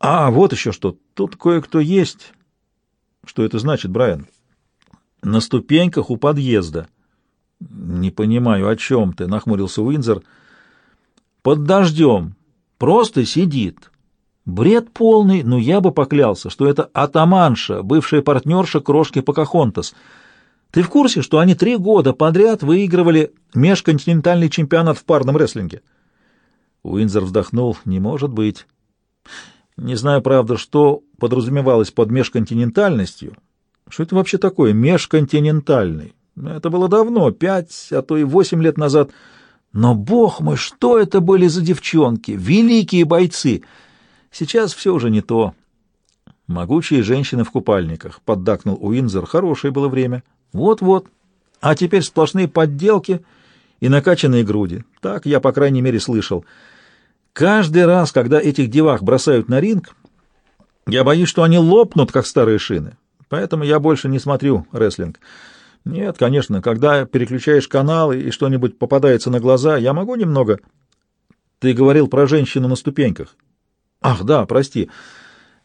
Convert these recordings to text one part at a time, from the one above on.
А, вот еще что. Тут кое-кто есть. Что это значит, Брайан? На ступеньках у подъезда. Не понимаю, о чем ты, нахмурился Уинзер. Под дождем. Просто сидит. Бред полный, но я бы поклялся, что это атаманша, бывшая партнерша крошки Покахонтас. Ты в курсе, что они три года подряд выигрывали межконтинентальный чемпионат в парном рестлинге? Уинзер вздохнул. Не может быть. Не знаю, правда, что подразумевалось под межконтинентальностью. Что это вообще такое межконтинентальный? Это было давно, пять, а то и восемь лет назад. Но, бог мой, что это были за девчонки? Великие бойцы! Сейчас все уже не то. Могучие женщины в купальниках, поддакнул Уинзер. Хорошее было время. Вот-вот. А теперь сплошные подделки и накачанные груди. Так я, по крайней мере, слышал. Каждый раз, когда этих девах бросают на ринг, я боюсь, что они лопнут, как старые шины. Поэтому я больше не смотрю рестлинг. Нет, конечно, когда переключаешь каналы и что-нибудь попадается на глаза, я могу немного... Ты говорил про женщину на ступеньках. Ах, да, прости.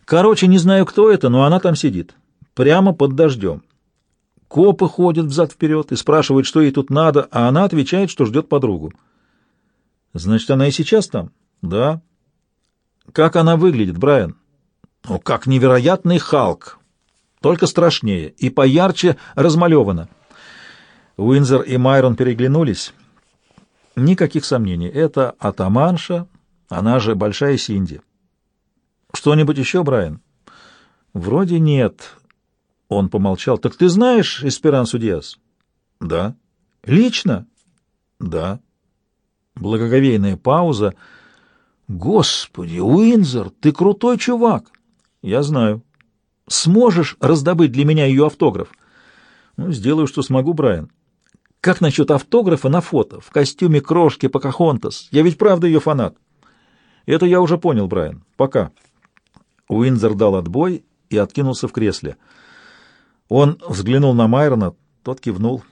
Короче, не знаю, кто это, но она там сидит. Прямо под дождем. Копы ходят взад-вперед и спрашивают, что ей тут надо, а она отвечает, что ждет подругу. Значит, она и сейчас там? Да. Как она выглядит, Брайан? Ну, как невероятный Халк. Только страшнее и поярче размалевана. Уинзер и Майрон переглянулись. Никаких сомнений. Это атаманша, она же Большая Синди. Что-нибудь еще, Брайан? Вроде нет. Он помолчал. Так ты знаешь Эсперансу Диас? Да. Лично? Да. Благоговейная пауза. Господи, Уинзер, ты крутой чувак. Я знаю. Сможешь раздобыть для меня ее автограф? Ну, сделаю, что смогу, Брайан. Как насчет автографа на фото, в костюме крошки Покахонтас? Я ведь правда ее фанат. Это я уже понял, Брайан. Пока. Уинзер дал отбой и откинулся в кресле. Он взглянул на Майрона, тот кивнул.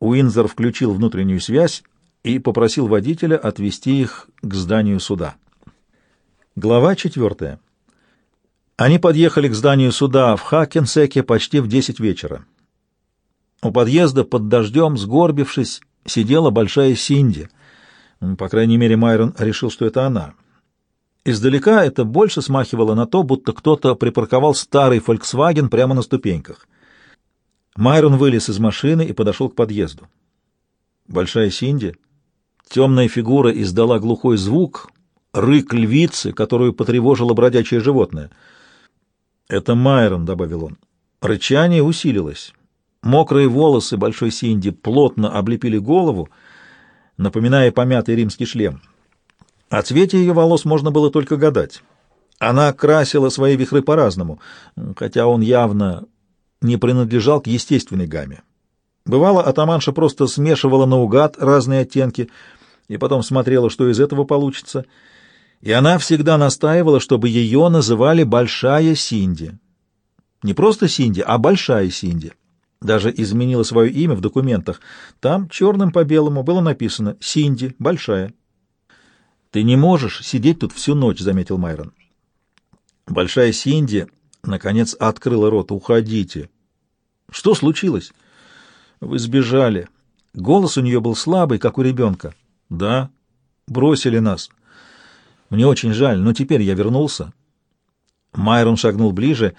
Уинзер включил внутреннюю связь и попросил водителя отвезти их к зданию суда. Глава четвертая. Они подъехали к зданию суда в Хакенсеке почти в десять вечера. У подъезда под дождем, сгорбившись, сидела большая Синди. По крайней мере, Майрон решил, что это она. Издалека это больше смахивало на то, будто кто-то припарковал старый Volkswagen прямо на ступеньках. Майрон вылез из машины и подошел к подъезду. Большая Синди, темная фигура издала глухой звук, рык львицы, которую потревожило бродячее животное. «Это Майрон», — добавил он. Рычание усилилось. Мокрые волосы Большой Синди плотно облепили голову, напоминая помятый римский шлем. О цвете ее волос можно было только гадать. Она красила свои вихры по-разному, хотя он явно не принадлежал к естественной гамме. Бывало, атаманша просто смешивала наугад разные оттенки и потом смотрела, что из этого получится, и она всегда настаивала, чтобы ее называли «Большая Синди». Не просто Синди, а Большая Синди. Даже изменила свое имя в документах. Там черным по белому было написано «Синди, Большая». «Ты не можешь сидеть тут всю ночь», — заметил Майрон. Большая Синди, наконец, открыла рот. «Уходите». «Что случилось?» «Вы сбежали». Голос у нее был слабый, как у ребенка. «Да, бросили нас. Мне очень жаль, но теперь я вернулся». Майрон шагнул ближе.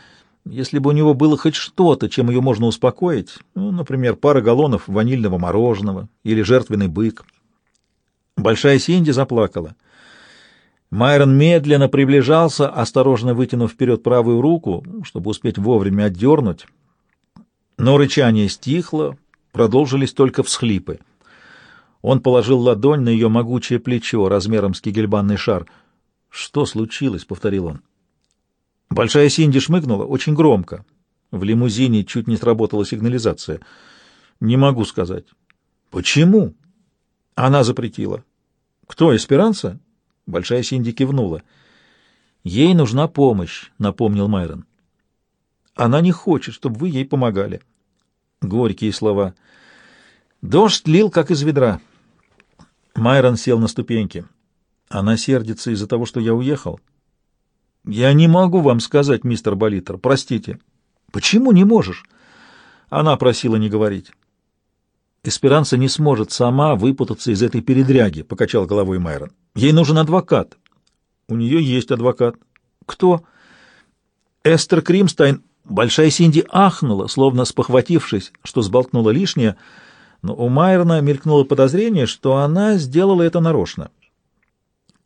Если бы у него было хоть что-то, чем ее можно успокоить, ну, например, пара галлонов ванильного мороженого или жертвенный бык, Большая Синди заплакала. Майрон медленно приближался, осторожно вытянув вперед правую руку, чтобы успеть вовремя отдернуть. Но рычание стихло, продолжились только всхлипы. Он положил ладонь на ее могучее плечо размером с кигельбанный шар. «Что случилось?» — повторил он. Большая Синди шмыгнула очень громко. В лимузине чуть не сработала сигнализация. «Не могу сказать». «Почему?» Она запретила. Кто, Эсперанца? Большая Синди кивнула. Ей нужна помощь, напомнил Майрон. Она не хочет, чтобы вы ей помогали. Горькие слова. Дождь лил, как из ведра. Майрон сел на ступеньки. Она сердится из-за того, что я уехал. Я не могу вам сказать, мистер Болитер, простите. Почему не можешь? Она просила не говорить. Эсперанца не сможет сама выпутаться из этой передряги, покачал головой Майрон. Ей нужен адвокат. У нее есть адвокат. Кто? Эстер Кримстайн. Большая Синди ахнула, словно спохватившись, что сболтнула лишнее, но у Майрона мелькнуло подозрение, что она сделала это нарочно.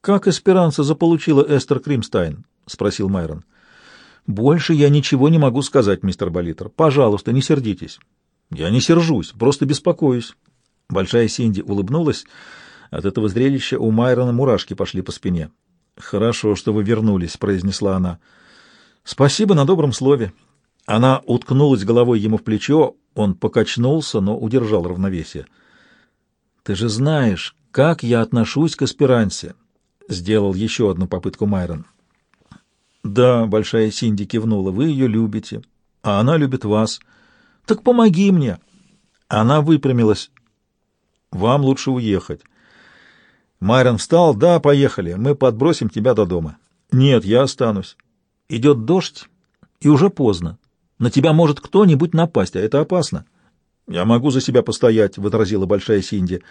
«Как Эсперанца заполучила Эстер Кримстайн?» — спросил Майрон. «Больше я ничего не могу сказать, мистер Болитер. Пожалуйста, не сердитесь». «Я не сержусь, просто беспокоюсь». Большая Синди улыбнулась. От этого зрелища у Майрона мурашки пошли по спине. «Хорошо, что вы вернулись», — произнесла она. «Спасибо на добром слове». Она уткнулась головой ему в плечо, он покачнулся, но удержал равновесие. «Ты же знаешь, как я отношусь к аспирансе», — сделал еще одну попытку Майрон. «Да», — большая Синди кивнула, — «вы ее любите, а она любит вас». «Так помоги мне!» Она выпрямилась. «Вам лучше уехать». Майрон встал. «Да, поехали. Мы подбросим тебя до дома». «Нет, я останусь. Идет дождь, и уже поздно. На тебя может кто-нибудь напасть, а это опасно». «Я могу за себя постоять», — возразила большая Синди.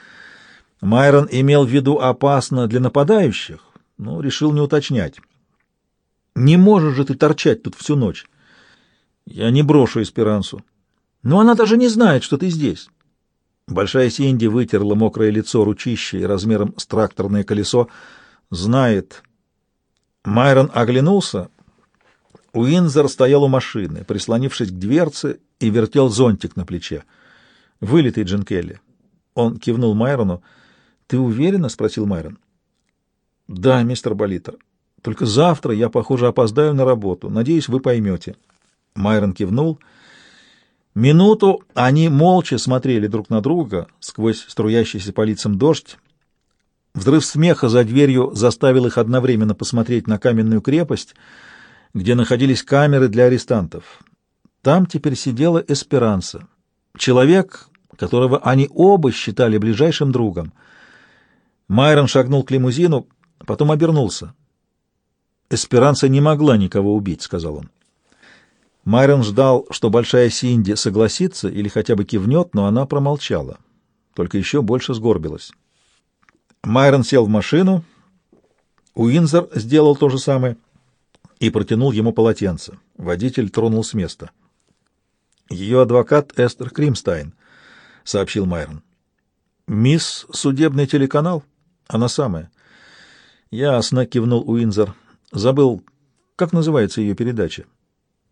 Майрон имел в виду опасно для нападающих, но решил не уточнять. «Не можешь же ты торчать тут всю ночь». «Я не брошу Эсперансу». Но она даже не знает, что ты здесь. Большая Синди вытерла мокрое лицо ручищей размером с тракторное колесо. Знает. Майрон оглянулся. Уинзер стоял у машины, прислонившись к дверце, и вертел зонтик на плече. Вылитый Джин Келли. Он кивнул Майрону. «Ты уверена?» — спросил Майрон. «Да, мистер Болитер. Только завтра я, похоже, опоздаю на работу. Надеюсь, вы поймете». Майрон кивнул — Минуту они молча смотрели друг на друга сквозь струящийся по лицам дождь. Взрыв смеха за дверью заставил их одновременно посмотреть на каменную крепость, где находились камеры для арестантов. Там теперь сидела Эсперанса, человек, которого они оба считали ближайшим другом. Майрон шагнул к лимузину, потом обернулся. «Эсперанса не могла никого убить», — сказал он. Майрон ждал, что большая Синди согласится или хотя бы кивнет, но она промолчала, только еще больше сгорбилась. Майрон сел в машину, Уинзер сделал то же самое и протянул ему полотенце. Водитель тронул с места. «Ее адвокат Эстер Кримстайн», — сообщил Майрон. «Мисс Судебный телеканал? Она самая». «Ясно», — кивнул Уинзер. «Забыл, как называется ее передача?»